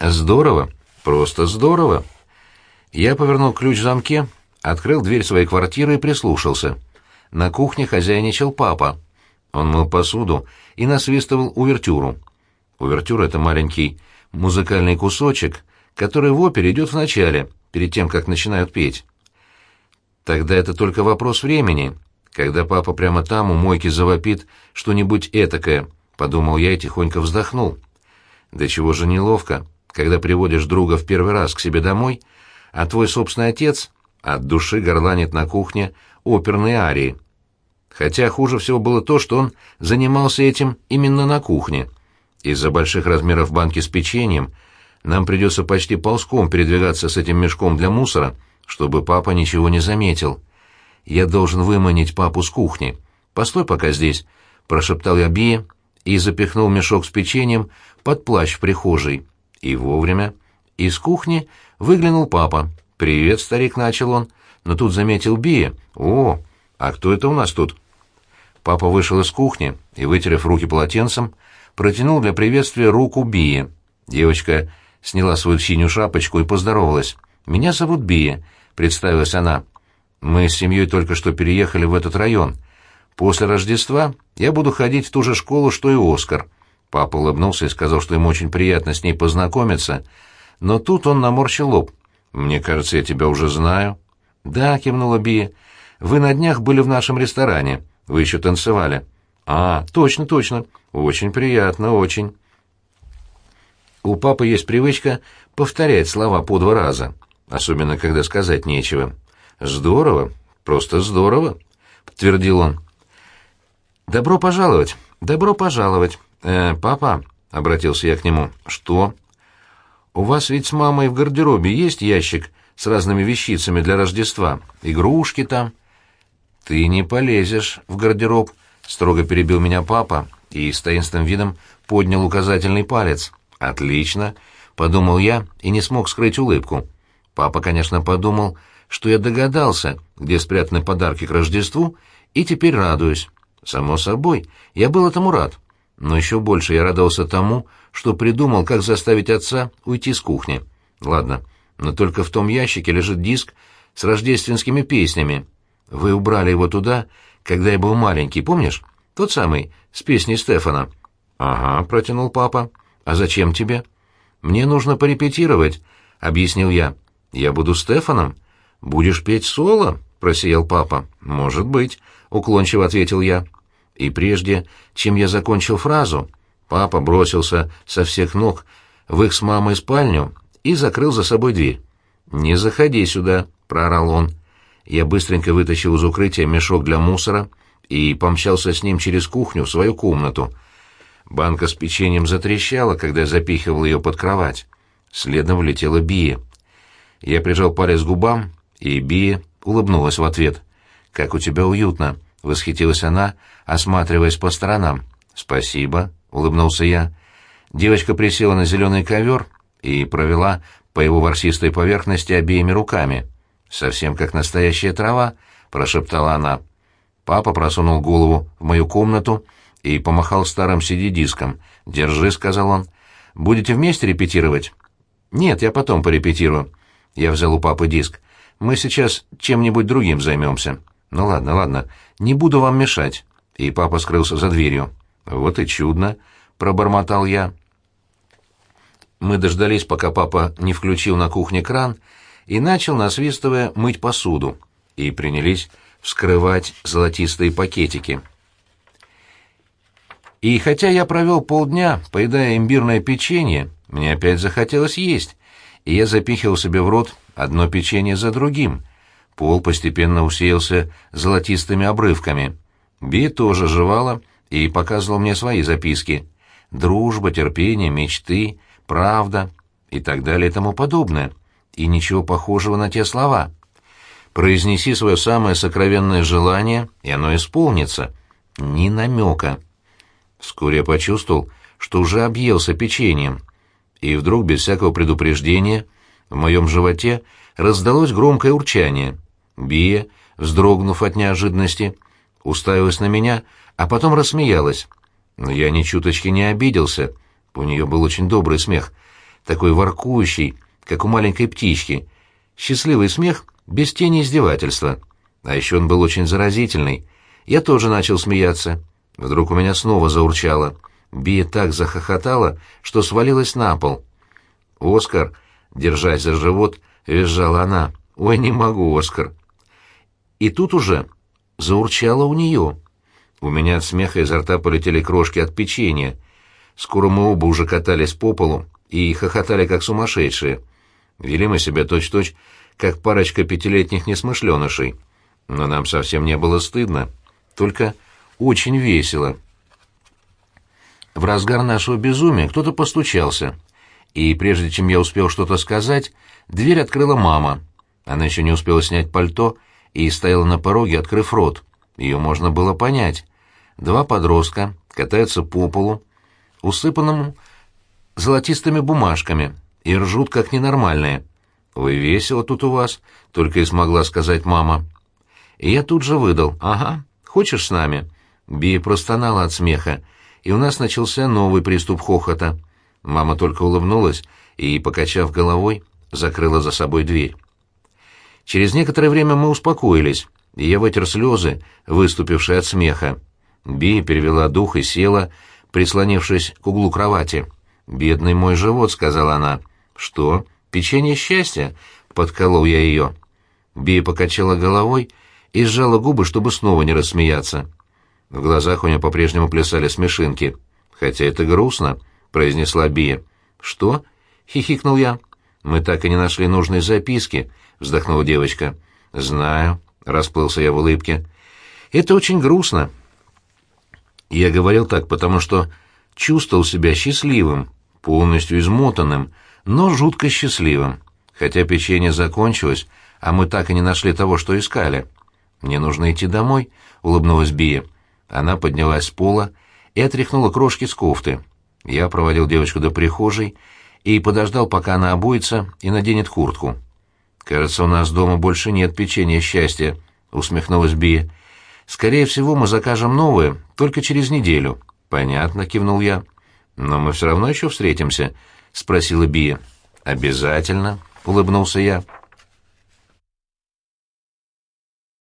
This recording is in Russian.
Здорово, просто здорово. Я повернул ключ в замке, открыл дверь своей квартиры и прислушался. На кухне хозяйничал папа. Он мыл посуду и насвистывал увертюру. Увертюра — это маленький музыкальный кусочек, который в опере идет в начале, перед тем, как начинают петь. Тогда это только вопрос времени, когда папа прямо там у мойки завопит что-нибудь этакое, подумал я и тихонько вздохнул. Да чего же неловко, когда приводишь друга в первый раз к себе домой, а твой собственный отец от души горланит на кухне оперные арии. Хотя хуже всего было то, что он занимался этим именно на кухне. Из-за больших размеров банки с печеньем нам придется почти ползком передвигаться с этим мешком для мусора, чтобы папа ничего не заметил. Я должен выманить папу с кухни. Постой пока здесь, прошептал я Бие и запихнул мешок с печеньем под плащ в прихожей. И вовремя из кухни выглянул папа. «Привет, старик», — начал он, но тут заметил Бия. «О, а кто это у нас тут?» Папа вышел из кухни и, вытерев руки полотенцем, протянул для приветствия руку Бии. Девочка сняла свою синюю шапочку и поздоровалась. «Меня зовут Бия», — представилась она. Мы с семьей только что переехали в этот район. После Рождества я буду ходить в ту же школу, что и Оскар». Папа улыбнулся и сказал, что ему очень приятно с ней познакомиться, но тут он наморщил лоб. «Мне кажется, я тебя уже знаю». «Да», — кивнула Бия, — «вы на днях были в нашем ресторане. Вы еще танцевали». «А, точно, точно. Очень приятно, очень». У папы есть привычка повторять слова по два раза, особенно когда сказать нечего. «Здорово, просто здорово», — подтвердил он. «Добро пожаловать, добро пожаловать. Э, папа», — обратился я к нему, — «что?» «У вас ведь с мамой в гардеробе есть ящик с разными вещицами для Рождества? Игрушки там?» «Ты не полезешь в гардероб», — строго перебил меня папа и с таинственным видом поднял указательный палец. «Отлично», — подумал я и не смог скрыть улыбку. Папа, конечно, подумал, что я догадался, где спрятаны подарки к Рождеству, и теперь радуюсь. Само собой, я был этому рад. Но еще больше я радовался тому, что придумал, как заставить отца уйти с кухни. Ладно, но только в том ящике лежит диск с рождественскими песнями. Вы убрали его туда, когда я был маленький, помнишь? Тот самый, с песней Стефана. «Ага», — протянул папа. «А зачем тебе?» «Мне нужно порепетировать», — объяснил я. «Я буду Стефаном?» «Будешь петь соло?» — просиял папа. «Может быть», — уклончиво ответил я. И прежде, чем я закончил фразу, папа бросился со всех ног в их с мамой спальню и закрыл за собой дверь. «Не заходи сюда», — проорал он. Я быстренько вытащил из укрытия мешок для мусора и помчался с ним через кухню в свою комнату. Банка с печеньем затрещала, когда я запихивал ее под кровать. Следом влетела Бия. Я прижал палец к губам и Бия улыбнулась в ответ. «Как у тебя уютно!» — восхитилась она, осматриваясь по сторонам. «Спасибо», — улыбнулся я. Девочка присела на зеленый ковер и провела по его ворсистой поверхности обеими руками. «Совсем как настоящая трава», — прошептала она. Папа просунул голову в мою комнату и помахал старым CD-диском. «Держи», — сказал он. «Будете вместе репетировать?» «Нет, я потом порепетирую». Я взял у папы диск. Мы сейчас чем-нибудь другим займемся. Ну ладно, ладно, не буду вам мешать. И папа скрылся за дверью. Вот и чудно, пробормотал я. Мы дождались, пока папа не включил на кухне кран и начал, насвистывая, мыть посуду. И принялись вскрывать золотистые пакетики. И хотя я провел полдня, поедая имбирное печенье, мне опять захотелось есть, и я запихивал себе в рот одно печенье за другим. Пол постепенно усеялся золотистыми обрывками. Би тоже жевала и показывала мне свои записки. Дружба, терпение, мечты, правда и так далее и тому подобное. И ничего похожего на те слова. Произнеси свое самое сокровенное желание, и оно исполнится. Ни намека. Вскоре я почувствовал, что уже объелся печеньем. И вдруг, без всякого предупреждения, в моем животе раздалось громкое урчание. Бия, вздрогнув от неожиданности, уставилась на меня, а потом рассмеялась. Но я ни чуточки не обиделся. У нее был очень добрый смех. такой воркующий, как у маленькой птички. Счастливый смех без тени издевательства. А еще он был очень заразительный. Я тоже начал смеяться. Вдруг у меня снова заурчало. Бия так захохотала, что свалилась на пол. «Оскар!» — держась за живот, визжала она. «Ой, не могу, Оскар!» И тут уже заурчало у нее. У меня от смеха изо рта полетели крошки от печенья. Скоро мы оба уже катались по полу и хохотали как сумасшедшие. Вели мы себя точь-точь, как парочка пятилетних несмышленышей. Но нам совсем не было стыдно, только очень весело. В разгар нашего безумия кто-то постучался, и прежде чем я успел что-то сказать, дверь открыла мама. Она еще не успела снять пальто и стояла на пороге, открыв рот. Ее можно было понять. Два подростка катаются по полу, усыпанному золотистыми бумажками, и ржут как ненормальные. «Вы весело тут у вас», — только и смогла сказать мама. И я тут же выдал. «Ага, хочешь с нами?» Бия простонала от смеха, и у нас начался новый приступ хохота. Мама только улыбнулась и, покачав головой, закрыла за собой дверь. Через некоторое время мы успокоились, и я вытер слезы, выступившие от смеха. Би перевела дух и села, прислонившись к углу кровати. «Бедный мой живот», — сказала она. «Что? Печенье счастья?» — подколол я ее. Би покачала головой и сжала губы, чтобы снова не рассмеяться. В глазах у нее по-прежнему плясали смешинки. «Хотя это грустно», — произнесла Бия. «Что?» — хихикнул я. «Мы так и не нашли нужной записки», — вздохнула девочка. «Знаю», — расплылся я в улыбке. «Это очень грустно». Я говорил так, потому что чувствовал себя счастливым, полностью измотанным, но жутко счастливым. Хотя печенье закончилось, а мы так и не нашли того, что искали. «Мне нужно идти домой», — улыбнулась Бия. Она поднялась с пола и отряхнула крошки с кофты. Я проводил девочку до прихожей и подождал, пока она обуется и наденет куртку. «Кажется, у нас дома больше нет печенья счастья», — усмехнулась Бия. «Скорее всего, мы закажем новое только через неделю». «Понятно», — кивнул я. «Но мы все равно еще встретимся», — спросила Бия. «Обязательно», — улыбнулся я.